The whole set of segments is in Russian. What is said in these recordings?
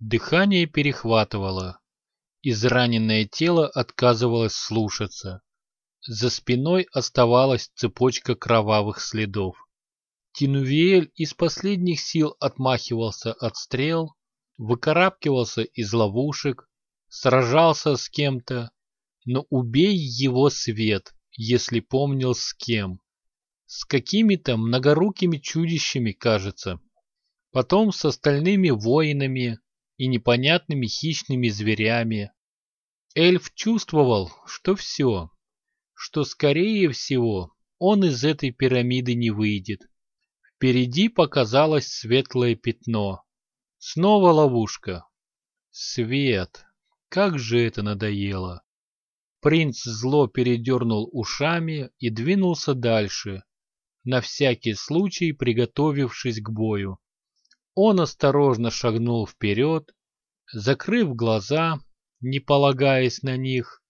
Дыхание перехватывало. Израненное тело отказывалось слушаться. За спиной оставалась цепочка кровавых следов. Тинувиэль из последних сил отмахивался от стрел, выкарабкивался из ловушек, сражался с кем-то, но убей его свет, если помнил с кем. С какими-то многорукими чудищами, кажется. Потом с остальными воинами и непонятными хищными зверями. Эльф чувствовал, что все, что скорее всего он из этой пирамиды не выйдет. Впереди показалось светлое пятно. Снова ловушка. Свет. Как же это надоело. Принц зло передернул ушами и двинулся дальше, на всякий случай приготовившись к бою. Он осторожно шагнул вперед, закрыв глаза, не полагаясь на них,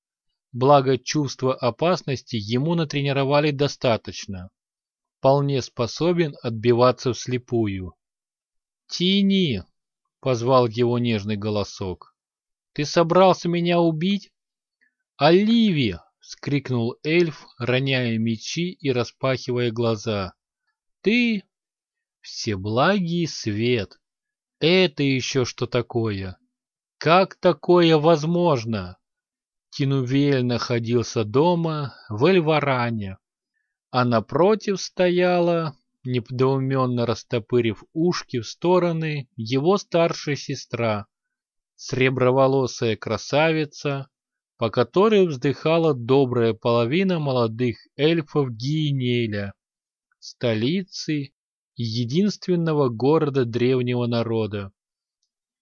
благо чувство опасности ему натренировали достаточно вполне способен отбиваться вслепую. «Тини!» — позвал его нежный голосок. «Ты собрался меня убить?» «Оливи!» — вскрикнул эльф, роняя мечи и распахивая глаза. «Ты...» «Всеблагий свет! Это еще что такое? Как такое возможно?» Тинувель находился дома в Эльваране, а напротив стояла, недоуменно растопырив ушки в стороны, его старшая сестра, среброволосая красавица, по которой вздыхала добрая половина молодых эльфов Гиенеля, столицы единственного города древнего народа.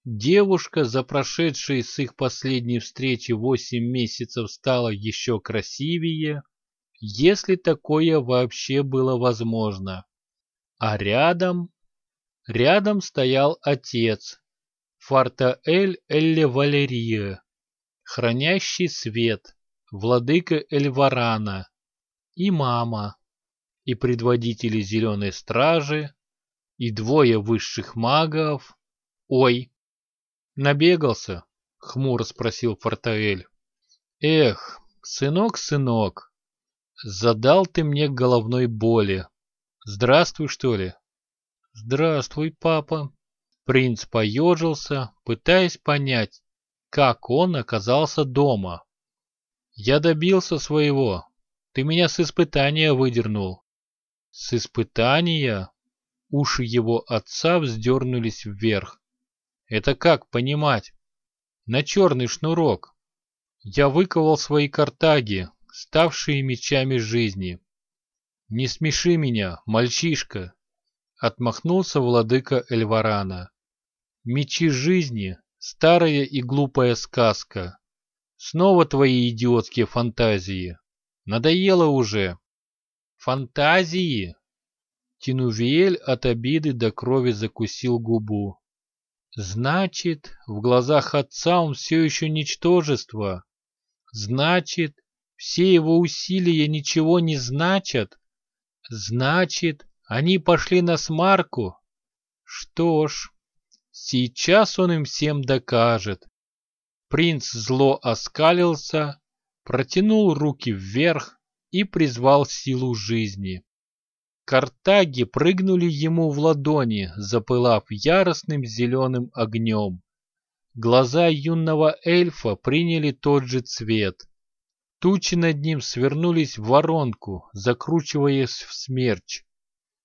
Девушка, за прошедшие с их последней встречи восемь месяцев, стала еще красивее, если такое вообще было возможно. А рядом... Рядом стоял отец, Фартаэль Элле Валерия, хранящий свет, владыка Эльварана, и мама, и предводители Зеленой Стражи, и двое высших магов. Ой, набегался, хмуро спросил Фартаэль. Эх, сынок, сынок, Задал ты мне головной боли. Здравствуй, что ли? Здравствуй, папа. Принц поежился, пытаясь понять, как он оказался дома. Я добился своего. Ты меня с испытания выдернул. С испытания? Уши его отца вздернулись вверх. Это как понимать? На черный шнурок. Я выковал свои картаги, ставшие мечами жизни. «Не смеши меня, мальчишка!» — отмахнулся владыка Эльварана. «Мечи жизни — старая и глупая сказка. Снова твои идиотские фантазии. Надоело уже!» «Фантазии?» Тинувиэль от обиды до крови закусил губу. «Значит, в глазах отца он все еще ничтожество. Значит, все его усилия ничего не значат? Значит, они пошли на смарку? Что ж, сейчас он им всем докажет. Принц зло оскалился, протянул руки вверх и призвал силу жизни. Картаги прыгнули ему в ладони, запылав яростным зеленым огнем. Глаза юного эльфа приняли тот же цвет. Тучи над ним свернулись в воронку, закручиваясь в смерч.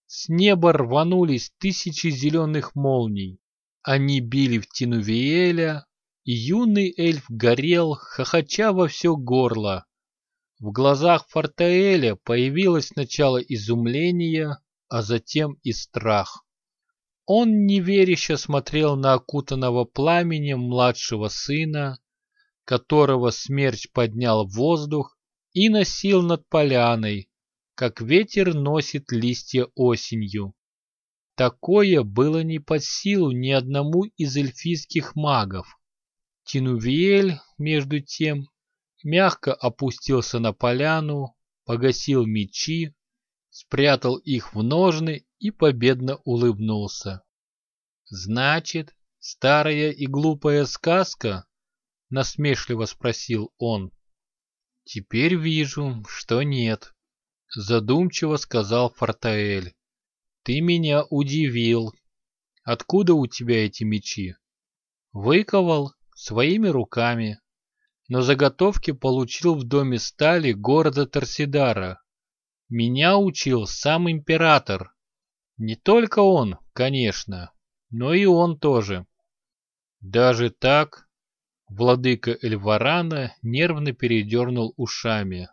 С неба рванулись тысячи зеленых молний. Они били в Тинувиэля, и юный эльф горел, хохоча во все горло. В глазах Фортаэля появилось сначала изумление, а затем и страх. Он неверяще смотрел на окутанного пламенем младшего сына, которого смерч поднял в воздух и носил над поляной, как ветер носит листья осенью. Такое было не под силу ни одному из эльфийских магов. Тинувиэль, между тем, мягко опустился на поляну, погасил мечи, спрятал их в ножны и победно улыбнулся. Значит, Старая и глупая сказка? Насмешливо спросил он. Теперь вижу, что нет. Задумчиво сказал Фортаэль. Ты меня удивил. Откуда у тебя эти мечи? Выковал своими руками. Но заготовки получил в доме стали города Торсидара. Меня учил сам император. Не только он, конечно, но и он тоже. Даже так владыка Эльварана нервно передернул ушами.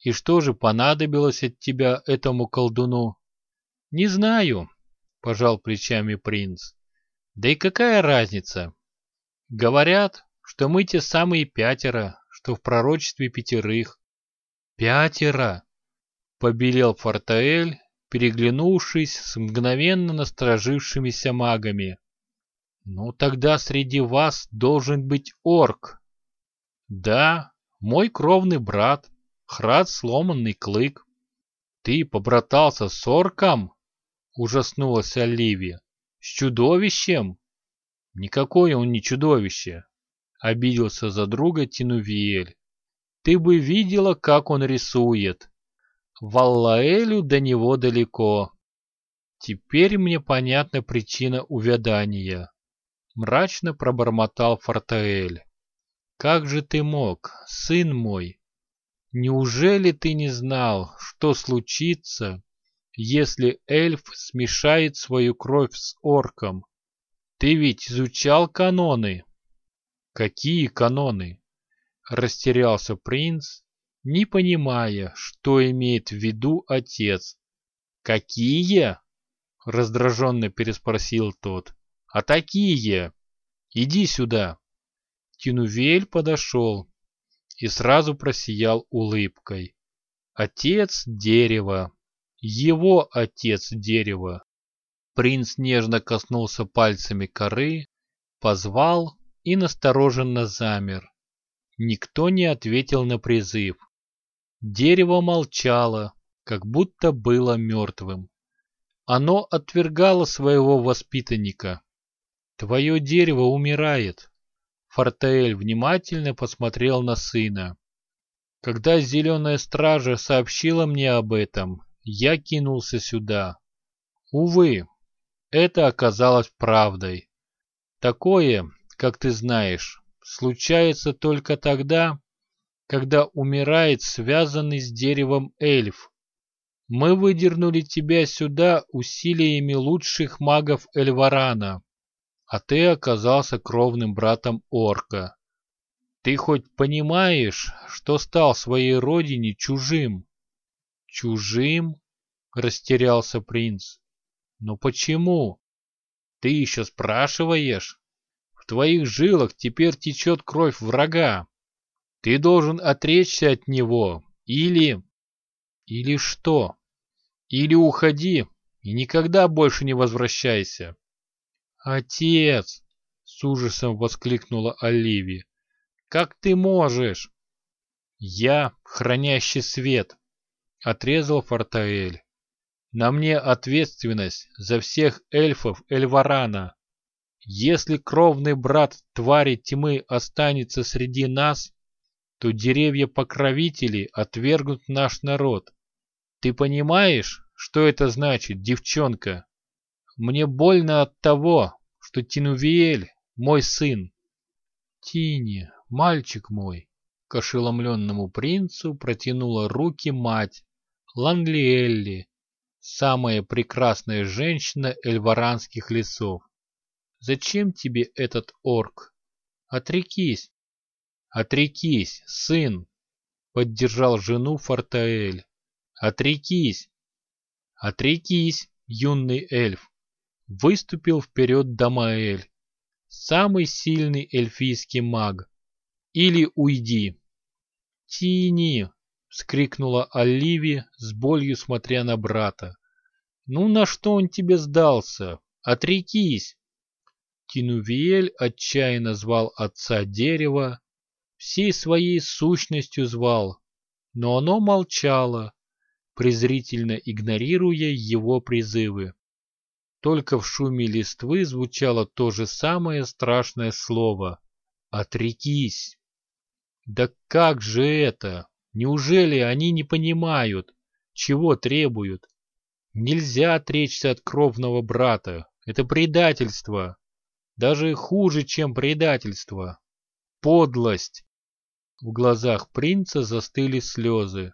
И что же понадобилось от тебя этому колдуну? Не знаю, пожал плечами принц. Да и какая разница? Говорят, что мы те самые пятеро, что в пророчестве пятерых. Пятеро! Побелел Фортаэль, переглянувшись с мгновенно насторожившимися магами. Ну тогда среди вас должен быть орк. Да, мой кровный брат, Храд сломанный клык. Ты побратался с орком? Ужаснулась Оливия. С чудовищем? Никакое он не чудовище. Обиделся за друга Тинувиэль. Ты бы видела, как он рисует. Валлаэлю до него далеко. Теперь мне понятна причина увядания. Мрачно пробормотал Фортаэль. Как же ты мог, сын мой? Неужели ты не знал, что случится, если эльф смешает свою кровь с орком? Ты ведь изучал каноны. Какие каноны? Растерялся принц, не понимая, что имеет в виду отец. Какие? Раздраженно переспросил тот. А такие? Иди сюда. Тинувель подошел и сразу просиял улыбкой. Отец дерева. Его отец дерева. Принц нежно коснулся пальцами коры, позвал и настороженно замер. Никто не ответил на призыв. Дерево молчало, как будто было мертвым. Оно отвергало своего воспитанника. «Твое дерево умирает». Фортеэль внимательно посмотрел на сына. Когда зеленая стража сообщила мне об этом, я кинулся сюда. Увы, это оказалось правдой. Такое, как ты знаешь, случается только тогда, когда умирает связанный с деревом эльф. Мы выдернули тебя сюда усилиями лучших магов Эльварана, а ты оказался кровным братом орка. Ты хоть понимаешь, что стал своей родине чужим? Чужим? Растерялся принц. Но почему? Ты еще спрашиваешь? Твоих жилах теперь течет кровь врага. Ты должен отречься от него. Или... Или что? Или уходи и никогда больше не возвращайся. Отец! С ужасом воскликнула Оливия. Как ты можешь? Я, хранящий свет, отрезал Фортаэль. На мне ответственность за всех эльфов Эльварана. Если кровный брат твари тьмы останется среди нас, то деревья-покровители отвергнут наш народ. Ты понимаешь, что это значит, девчонка? Мне больно от того, что Тинувиэль мой сын. Тини, мальчик мой, к ошеломленному принцу протянула руки мать, Ланглиэлли, самая прекрасная женщина эльваранских лесов. Зачем тебе этот орк? Отрекись. Отрекись, сын, поддержал жену Фортаэль. Отрекись. Отрекись, юный эльф. Выступил вперед Дамаэль, самый сильный эльфийский маг. Или уйди. Тини, — вскрикнула Оливи с болью смотря на брата. «Ну на что он тебе сдался? Отрекись!» Тинувиэль отчаянно звал отца дерева, всей своей сущностью звал, но оно молчало, презрительно игнорируя его призывы. только в шуме листвы звучало то же самое страшное слово «Отрекись». Да как же это? Неужели они не понимают, чего требуют? Нельзя отречься от кровного брата. Это предательство. Даже хуже, чем предательство. Подлость. В глазах принца застыли слезы.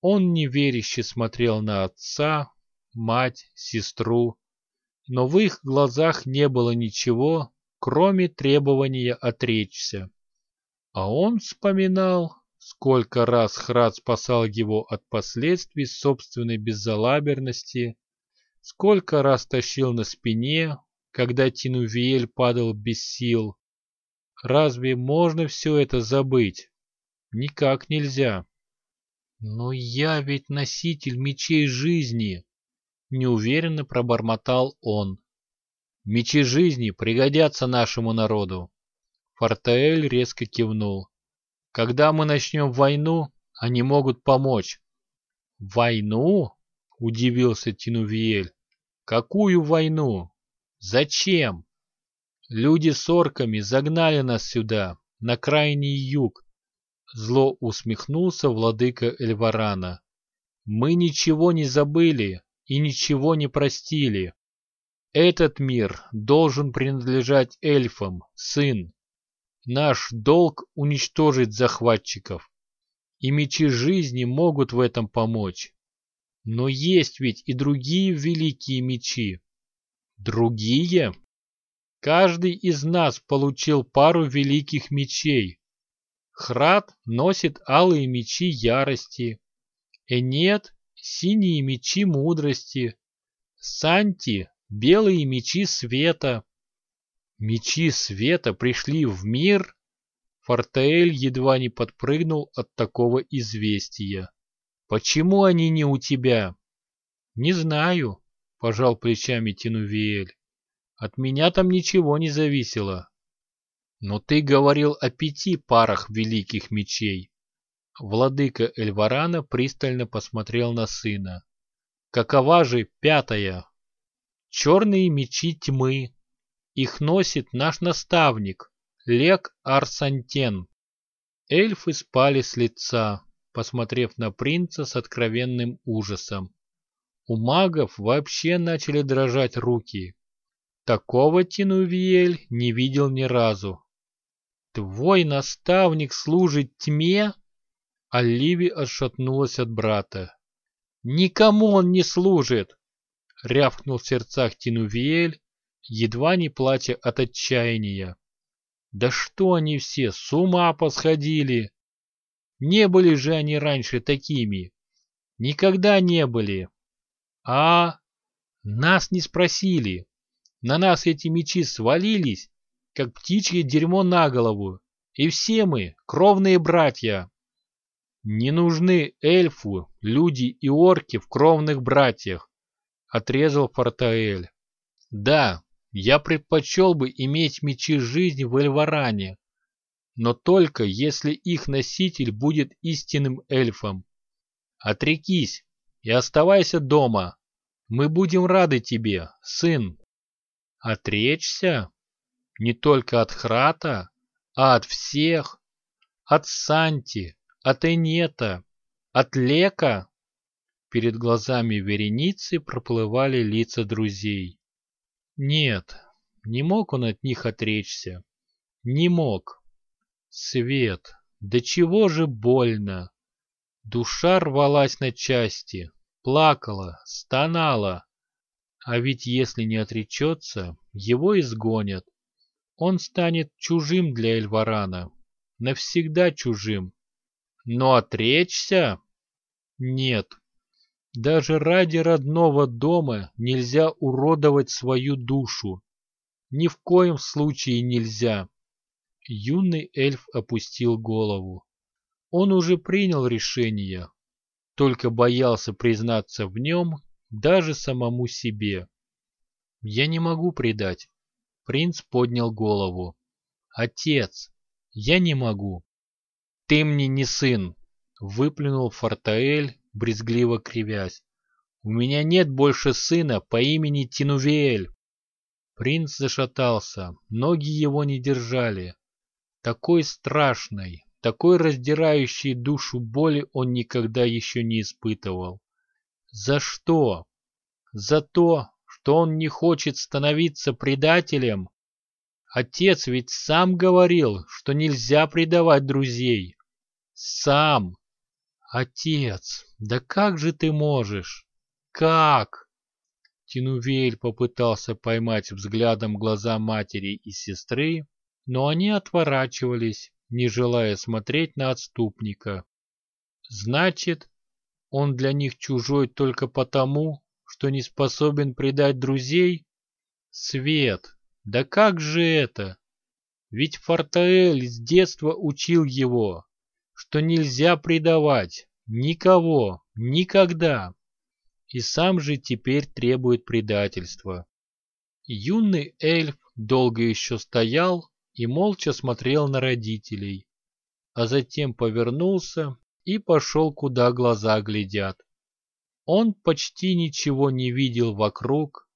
Он неверяще смотрел на отца, мать, сестру, но в их глазах не было ничего, кроме требования отречься. А он вспоминал, сколько раз Храд спасал его от последствий собственной беззалаберности, сколько раз тащил на спине, когда Тинувиэль падал без сил. Разве можно все это забыть? Никак нельзя. Но я ведь носитель мечей жизни, неуверенно пробормотал он. Мечи жизни пригодятся нашему народу. Фортаэль резко кивнул. Когда мы начнем войну, они могут помочь. Войну? Удивился Тинувиэль. Какую войну? Зачем? Люди с орками загнали нас сюда, на крайний юг. Зло усмехнулся владыка Эльварана. Мы ничего не забыли и ничего не простили. Этот мир должен принадлежать эльфам, сын. Наш долг уничтожить захватчиков. И мечи жизни могут в этом помочь. Но есть ведь и другие великие мечи. Другие? Каждый из нас получил пару великих мечей. Храд носит алые мечи ярости. Энет — синие мечи мудрости. Санти — белые мечи света. Мечи света пришли в мир? Фортеэль едва не подпрыгнул от такого известия. Почему они не у тебя? Не знаю, пожал плечами Тинувиэль. От меня там ничего не зависело. Но ты говорил о пяти парах великих мечей. Владыка Эльварана пристально посмотрел на сына. Какова же пятая? Черные мечи тьмы, их носит наш наставник, Лек Арсантен. Эльфы спали с лица, посмотрев на принца с откровенным ужасом. У магов вообще начали дрожать руки. Такого Тинувиэль не видел ни разу. «Твой наставник служит тьме?» Оливи отшатнулась от брата. «Никому он не служит!» — рявкнул в сердцах Тинувиэль, едва не плача от отчаяния. Да что они все, с ума посходили! Не были же они раньше такими. Никогда не были. А нас не спросили. На нас эти мечи свалились, как птичье дерьмо на голову. И все мы кровные братья. Не нужны эльфу, люди и орки в кровных братьях, отрезал Фортаэль. Да, я предпочел бы иметь мечи жизни в Эльваране, но только если их носитель будет истинным эльфом. Отрекись и оставайся дома. Мы будем рады тебе, сын. Отречься? Не только от Храта, а от всех. От Санти, от Энета, от Лека. Перед глазами вереницы проплывали лица друзей. Нет, не мог он от них отречься. Не мог. Свет, да чего же больно. Душа рвалась на части, плакала, стонала. А ведь если не отречется, его изгонят. Он станет чужим для Эльварана, навсегда чужим. Но отречься? Нет. Даже ради родного дома нельзя уродовать свою душу. Ни в коем случае нельзя. Юный эльф опустил голову. Он уже принял решение, только боялся признаться в нем даже самому себе. «Я не могу предать». Принц поднял голову. «Отец, я не могу». «Ты мне не сын», — выплюнул Фортаэль, брезгливо кривясь. У меня нет больше сына по имени Тинувель. Принц зашатался, ноги его не держали. Такой страшной, такой раздирающей душу боли он никогда еще не испытывал. За что? За то, что он не хочет становиться предателем? Отец ведь сам говорил, что нельзя предавать друзей. Сам. Отец, да как же ты можешь? Как? Тинувель попытался поймать взглядом глаза матери и сестры, но они отворачивались, не желая смотреть на отступника. Значит, он для них чужой только потому, что не способен предать друзей? Свет, да как же это? Ведь Фортаэль с детства учил его, что нельзя предавать никого, никогда и сам же теперь требует предательства. Юный эльф долго еще стоял и молча смотрел на родителей, а затем повернулся и пошел, куда глаза глядят. Он почти ничего не видел вокруг,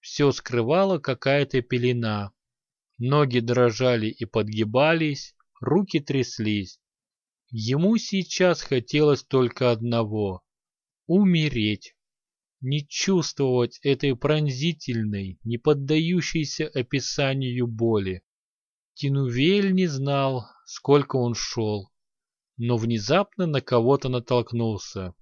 все скрывала какая-то пелена. Ноги дрожали и подгибались, руки тряслись. Ему сейчас хотелось только одного — умереть не чувствовать этой пронзительной, не поддающейся описанию боли. Тинувель не знал, сколько он шел, но внезапно на кого-то натолкнулся.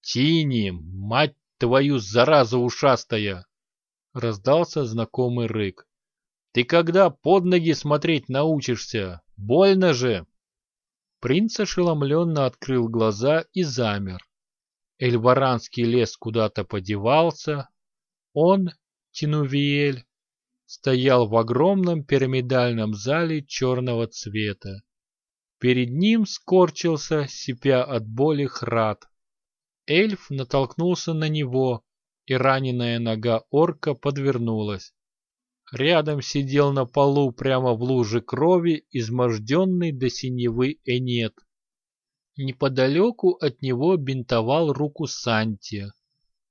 «Тини, мать твою, зараза ушастая!» — раздался знакомый рык. «Ты когда под ноги смотреть научишься? Больно же!» Принц ошеломленно открыл глаза и замер. Эльваранский лес куда-то подевался. Он, Тинувиэль, стоял в огромном пирамидальном зале черного цвета. Перед ним скорчился, сипя от боли храд. Эльф натолкнулся на него, и раненая нога орка подвернулась. Рядом сидел на полу прямо в луже крови изможденный до синевы Энет. Неподалеку от него бинтовал руку Санти,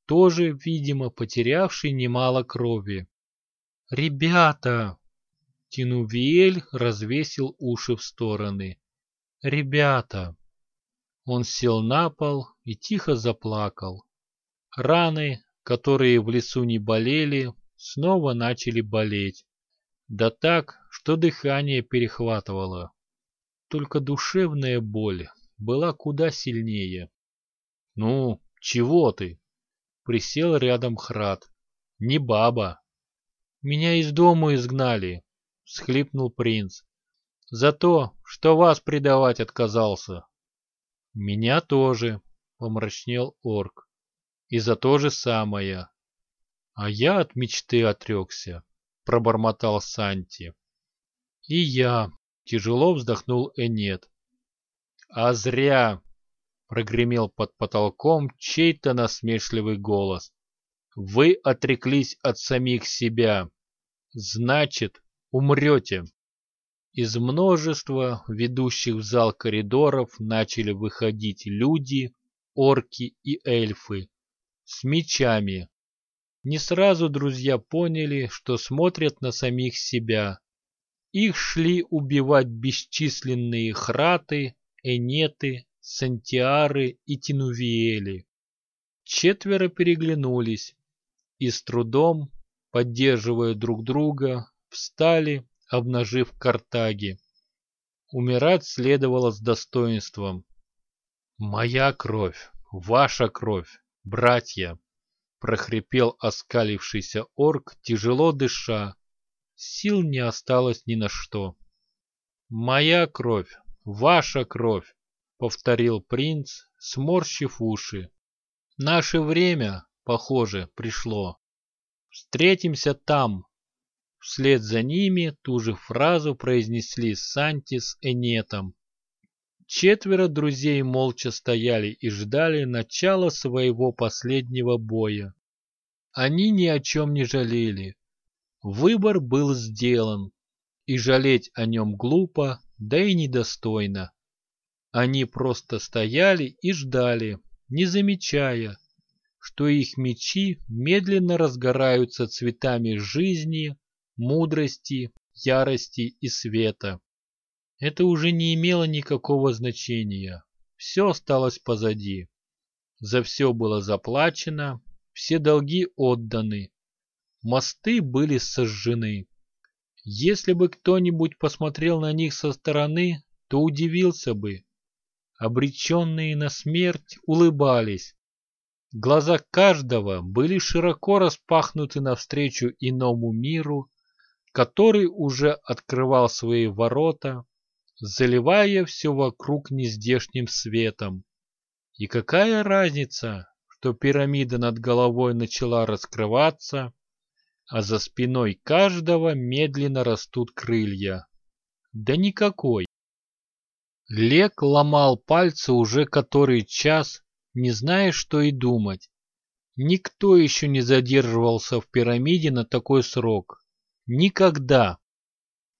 тоже, видимо, потерявший немало крови. «Ребята!» Тинувиэль развесил уши в стороны. «Ребята!» Он сел на пол и тихо заплакал. Раны, которые в лесу не болели, снова начали болеть. Да так, что дыхание перехватывало. Только душевная боль была куда сильнее. «Ну, чего ты?» Присел рядом Храд. «Не баба». «Меня из дому изгнали», — схлипнул принц. «За то, что вас предавать отказался». «Меня тоже», — помрачнел орк. «И за то же самое». «А я от мечты отрекся», — пробормотал Санти. «И я», — тяжело вздохнул Энет. «А зря!» — прогремел под потолком чей-то насмешливый голос. «Вы отреклись от самих себя. Значит, умрете!» Из множества ведущих в зал коридоров начали выходить люди, орки и эльфы с мечами. Не сразу друзья поняли, что смотрят на самих себя. Их шли убивать бесчисленные храты, Энеты, Сантиары и Тинувиэли. Четверо переглянулись и с трудом, поддерживая друг друга, встали, обнажив картаги. Умирать следовало с достоинством. «Моя кровь, ваша кровь, братья!» прохрипел оскалившийся орк, тяжело дыша. Сил не осталось ни на что. «Моя кровь, «Ваша кровь!» — повторил принц, сморщив уши. «Наше время, похоже, пришло. Встретимся там!» Вслед за ними ту же фразу произнесли Санти с Энетом. Четверо друзей молча стояли и ждали начала своего последнего боя. Они ни о чем не жалели. Выбор был сделан, и жалеть о нем глупо, да и недостойно. Они просто стояли и ждали, не замечая, что их мечи медленно разгораются цветами жизни, мудрости, ярости и света. Это уже не имело никакого значения. Все осталось позади. За все было заплачено, все долги отданы. Мосты были сожжены. Если бы кто-нибудь посмотрел на них со стороны, то удивился бы. Обреченные на смерть улыбались. Глаза каждого были широко распахнуты навстречу иному миру, который уже открывал свои ворота, заливая все вокруг нездешним светом. И какая разница, что пирамида над головой начала раскрываться, а за спиной каждого медленно растут крылья? Да никакой. Лек ломал пальцы уже который час, не зная, что и думать. Никто еще не задерживался в пирамиде на такой срок. Никогда.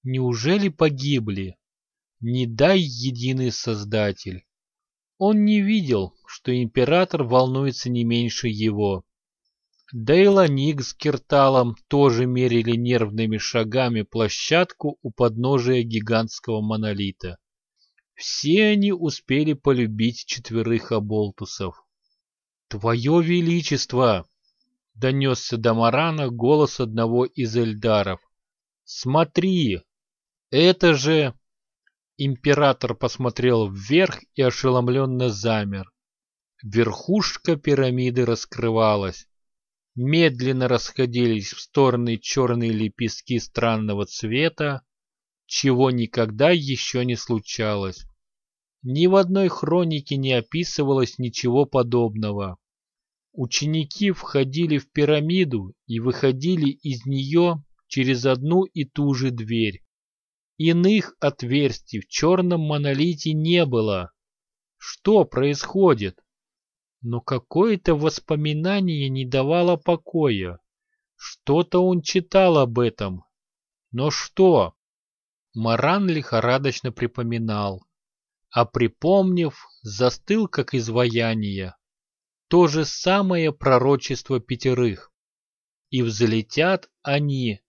Неужели погибли? Не дай единый Создатель. Он не видел, что император волнуется не меньше его. Дейла Ник с Кирталом тоже мерили нервными шагами площадку у подножия гигантского монолита. Все они успели полюбить четверых оболтусов. «Твое Величество!» — донесся до Марана голос одного из эльдаров. «Смотри! Это же...» Император посмотрел вверх и ошеломленно замер. Верхушка пирамиды раскрывалась. Медленно расходились в стороны черные лепестки странного цвета, чего никогда еще не случалось. Ни в одной хронике не описывалось ничего подобного. Ученики входили в пирамиду и выходили из нее через одну и ту же дверь. Иных отверстий в черном монолите не было. Что происходит? Но какое-то воспоминание не давало покоя. Что-то он читал об этом. Но что? Маран лихорадочно припоминал, а припомнив, застыл как изваяние. То же самое пророчество пятерых. И взлетят они,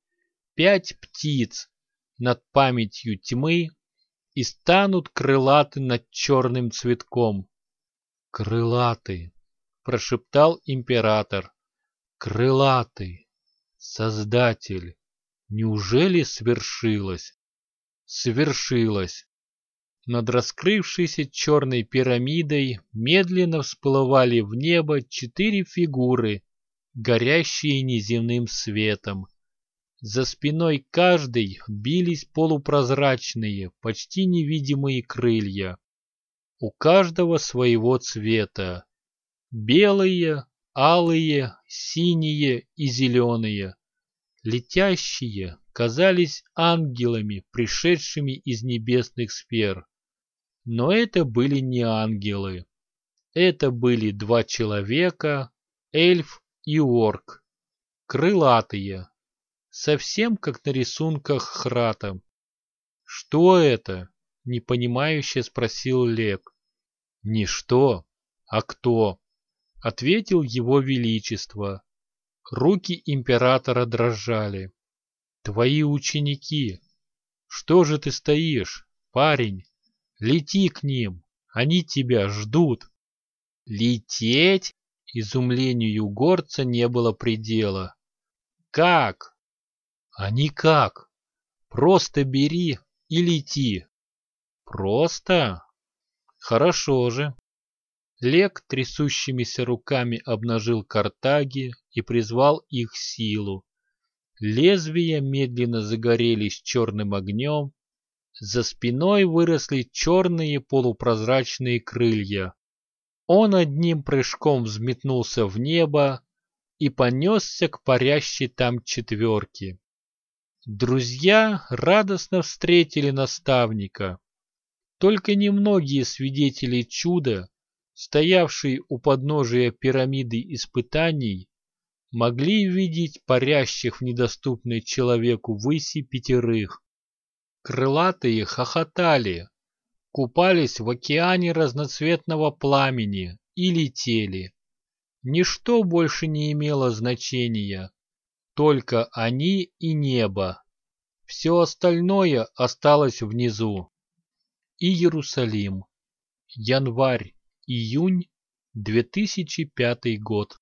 пять птиц, над памятью тьмы и станут крылаты над черным цветком. Крылатый, прошептал император. Крылатый, создатель, неужели свершилось? Свершилось. Над раскрывшейся черной пирамидой медленно всплывали в небо четыре фигуры, горящие неземным светом. За спиной каждой бились полупрозрачные, почти невидимые крылья. У каждого своего цвета. Белые, алые, синие и зеленые. Летящие, казались ангелами, пришедшими из небесных сфер. Но это были не ангелы. Это были два человека, эльф и орк. Крылатые. Совсем как на рисунках Храта. «Что это?» — непонимающе спросил Лек. «Не что, а кто?» — ответил его величество. Руки императора дрожали. Твои ученики. Что же ты стоишь, парень? Лети к ним, они тебя ждут. Лететь? Изумлению горца не было предела. Как? А никак. Просто бери и лети. Просто? Хорошо же. Лек трясущимися руками обнажил картаги и призвал их силу. Лезвия медленно загорелись черным огнем, за спиной выросли черные полупрозрачные крылья. Он одним прыжком взметнулся в небо и понесся к парящей там четверке. Друзья радостно встретили наставника. Только немногие свидетели чуда, стоявшие у подножия пирамиды испытаний, могли видеть парящих в недоступной человеку выси пятерых. Крылатые хохотали, купались в океане разноцветного пламени и летели. Ничто больше не имело значения, только они и небо. Все остальное осталось внизу. Иерусалим. Январь-июнь 2005 год.